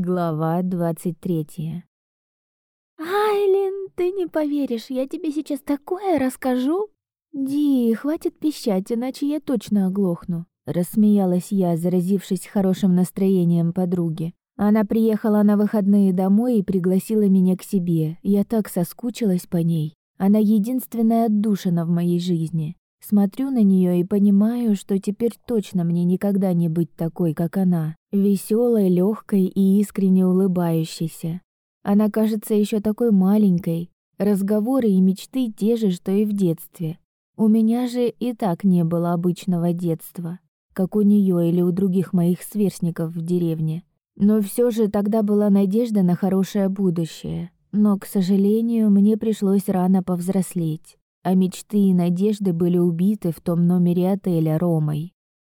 Глава двадцать третья. «Айлин, ты не поверишь, я тебе сейчас такое расскажу!» «Ди, хватит пищать, иначе я точно оглохну», — рассмеялась я, заразившись хорошим настроением подруги. Она приехала на выходные домой и пригласила меня к себе. Я так соскучилась по ней. Она единственная отдушина в моей жизни. Смотрю на нее и понимаю, что теперь точно мне никогда не быть такой, как она, веселой, легкой и искренне улыбающейся. Она кажется еще такой маленькой. Разговоры и мечты те же, что и в детстве. У меня же и так не было обычного детства, как у нее или у других моих сверстников в деревне. Но все же тогда была надежда на хорошее будущее. Но, к сожалению, мне пришлось рано повзрослеть а мечты и надежды были убиты в том номере отеля Ромой.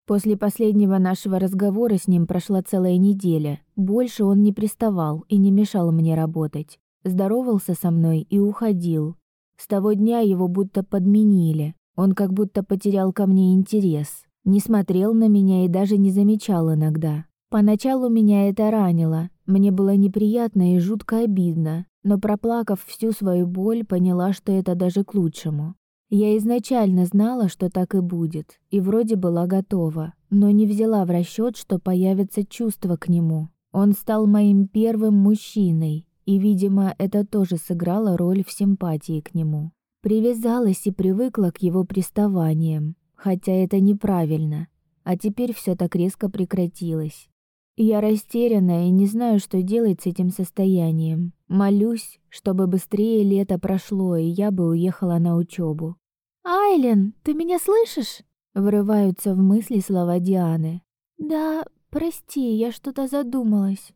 После последнего нашего разговора с ним прошла целая неделя. Больше он не приставал и не мешал мне работать. Здоровался со мной и уходил. С того дня его будто подменили. Он как будто потерял ко мне интерес. Не смотрел на меня и даже не замечал иногда. Поначалу меня это ранило. Мне было неприятно и жутко обидно но проплакав всю свою боль, поняла, что это даже к лучшему. Я изначально знала, что так и будет, и вроде была готова, но не взяла в расчет, что появится чувство к нему. Он стал моим первым мужчиной, и, видимо, это тоже сыграло роль в симпатии к нему. Привязалась и привыкла к его приставаниям, хотя это неправильно. А теперь все так резко прекратилось. Я растеряна и не знаю, что делать с этим состоянием. Молюсь, чтобы быстрее лето прошло, и я бы уехала на учебу. «Айлен, ты меня слышишь?» Врываются в мысли слова Дианы. «Да, прости, я что-то задумалась».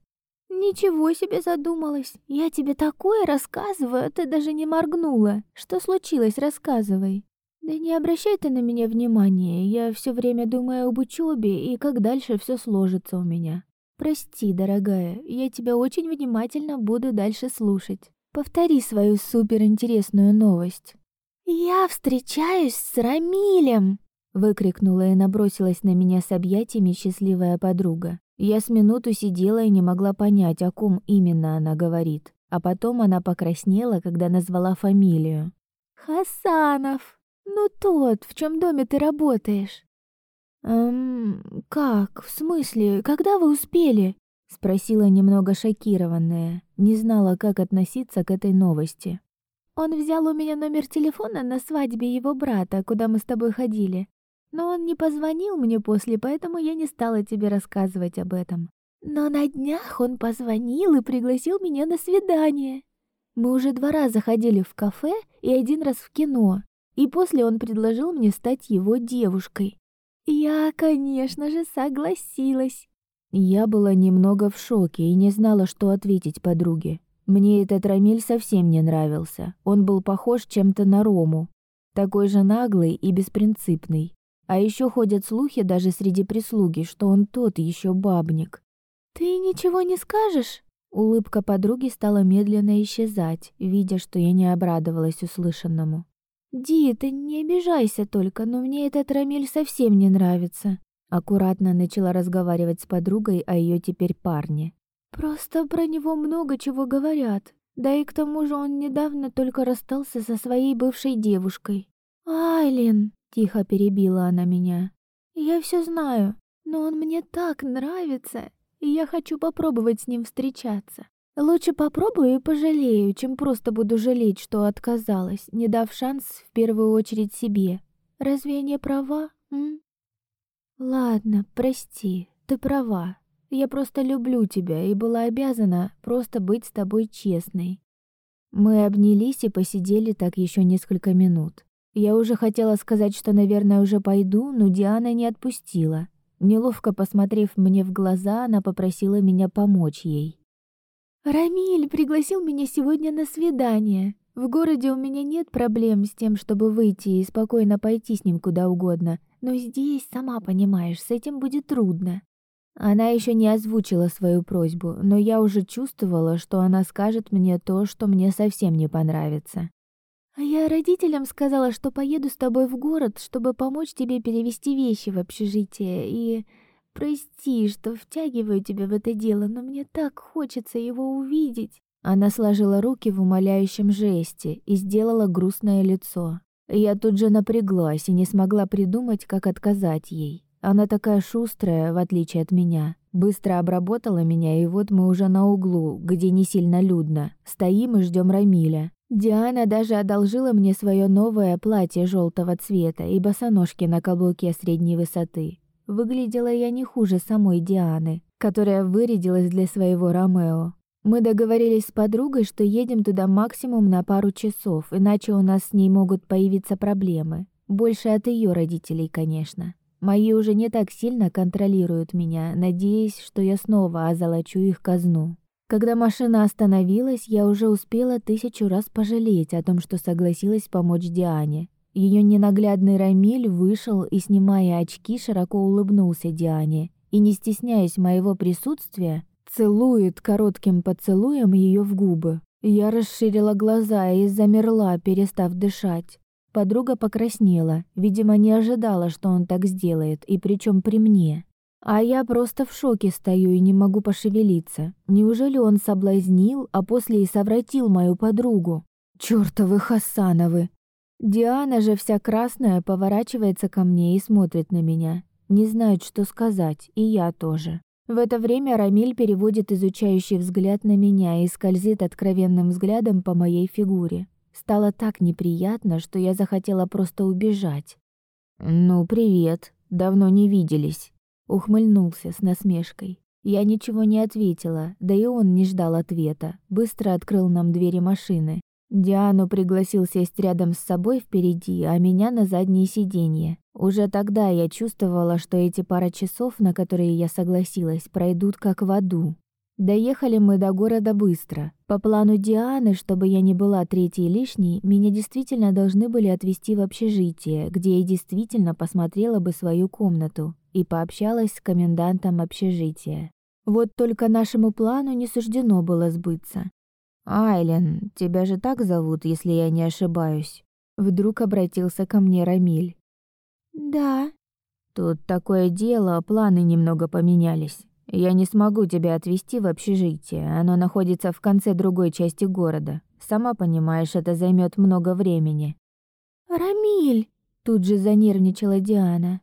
«Ничего себе задумалась. Я тебе такое рассказываю, а ты даже не моргнула. Что случилось, рассказывай». «Да не обращай ты на меня внимания. Я все время думаю об учебе и как дальше все сложится у меня. Прости, дорогая, я тебя очень внимательно буду дальше слушать. Повтори свою суперинтересную новость. Я встречаюсь с Рамилем, выкрикнула и набросилась на меня с объятиями счастливая подруга. Я с минуту сидела и не могла понять, о ком именно она говорит. А потом она покраснела, когда назвала фамилию. Хасанов. Ну тот, в чем доме ты работаешь. «Эм, как? В смысле? Когда вы успели?» — спросила немного шокированная, не знала, как относиться к этой новости. «Он взял у меня номер телефона на свадьбе его брата, куда мы с тобой ходили. Но он не позвонил мне после, поэтому я не стала тебе рассказывать об этом. Но на днях он позвонил и пригласил меня на свидание. Мы уже два раза ходили в кафе и один раз в кино, и после он предложил мне стать его девушкой. Я, конечно же, согласилась. Я была немного в шоке и не знала, что ответить подруге. Мне этот Рамиль совсем не нравился. Он был похож чем-то на Рому. Такой же наглый и беспринципный. А еще ходят слухи даже среди прислуги, что он тот еще бабник. «Ты ничего не скажешь?» Улыбка подруги стала медленно исчезать, видя, что я не обрадовалась услышанному. «Ди, ты не обижайся только, но мне этот Рамиль совсем не нравится». Аккуратно начала разговаривать с подругой о ее теперь парне. «Просто про него много чего говорят. Да и к тому же он недавно только расстался со своей бывшей девушкой». «Айлин», — тихо перебила она меня, — «я все знаю, но он мне так нравится, и я хочу попробовать с ним встречаться. Лучше попробую и пожалею, чем просто буду жалеть, что отказалась, не дав шанс в первую очередь себе. Разве я не права, м? Ладно, прости, ты права. Я просто люблю тебя и была обязана просто быть с тобой честной. Мы обнялись и посидели так еще несколько минут. Я уже хотела сказать, что, наверное, уже пойду, но Диана не отпустила. Неловко посмотрев мне в глаза, она попросила меня помочь ей. Рамиль пригласил меня сегодня на свидание. В городе у меня нет проблем с тем, чтобы выйти и спокойно пойти с ним куда угодно, но здесь, сама понимаешь, с этим будет трудно. Она еще не озвучила свою просьбу, но я уже чувствовала, что она скажет мне то, что мне совсем не понравится. А я родителям сказала, что поеду с тобой в город, чтобы помочь тебе перевести вещи в общежитие и Прости, что втягиваю тебя в это дело, но мне так хочется его увидеть. Она сложила руки в умоляющем жесте и сделала грустное лицо. Я тут же напряглась и не смогла придумать, как отказать ей. Она такая шустрая, в отличие от меня. Быстро обработала меня, и вот мы уже на углу, где не сильно людно. Стоим и ждем Рамиля. Диана даже одолжила мне свое новое платье желтого цвета и босоножки на каблуке средней высоты. Выглядела я не хуже самой Дианы, которая вырядилась для своего Ромео. Мы договорились с подругой, что едем туда максимум на пару часов, иначе у нас с ней могут появиться проблемы. Больше от ее родителей, конечно. Мои уже не так сильно контролируют меня, надеясь, что я снова озолочу их казну. Когда машина остановилась, я уже успела тысячу раз пожалеть о том, что согласилась помочь Диане. Ее ненаглядный Рамиль вышел и, снимая очки, широко улыбнулся Диане и, не стесняясь моего присутствия, целует коротким поцелуем ее в губы. Я расширила глаза и замерла, перестав дышать. Подруга покраснела, видимо, не ожидала, что он так сделает, и причем при мне. А я просто в шоке стою и не могу пошевелиться. Неужели он соблазнил, а после и совратил мою подругу? Чёртовы Хасановы! Диана же вся красная поворачивается ко мне и смотрит на меня. Не знает, что сказать, и я тоже. В это время Рамиль переводит изучающий взгляд на меня и скользит откровенным взглядом по моей фигуре. Стало так неприятно, что я захотела просто убежать. «Ну, привет. Давно не виделись», — ухмыльнулся с насмешкой. Я ничего не ответила, да и он не ждал ответа. Быстро открыл нам двери машины. Диану пригласил сесть рядом с собой впереди, а меня на заднее сиденье. Уже тогда я чувствовала, что эти пара часов, на которые я согласилась, пройдут как в аду. Доехали мы до города быстро. По плану Дианы, чтобы я не была третьей лишней, меня действительно должны были отвезти в общежитие, где я действительно посмотрела бы свою комнату и пообщалась с комендантом общежития. Вот только нашему плану не суждено было сбыться. «Айлен, тебя же так зовут, если я не ошибаюсь?» Вдруг обратился ко мне Рамиль. «Да». «Тут такое дело, планы немного поменялись. Я не смогу тебя отвезти в общежитие, оно находится в конце другой части города. Сама понимаешь, это займет много времени». «Рамиль!» Тут же занервничала Диана.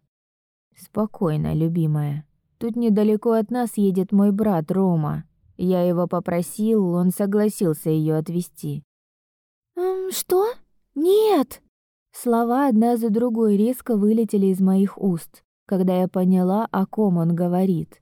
«Спокойно, любимая. Тут недалеко от нас едет мой брат Рома. Я его попросил, он согласился ее отвезти». «Эм, что? Нет!» Слова одна за другой резко вылетели из моих уст, когда я поняла, о ком он говорит.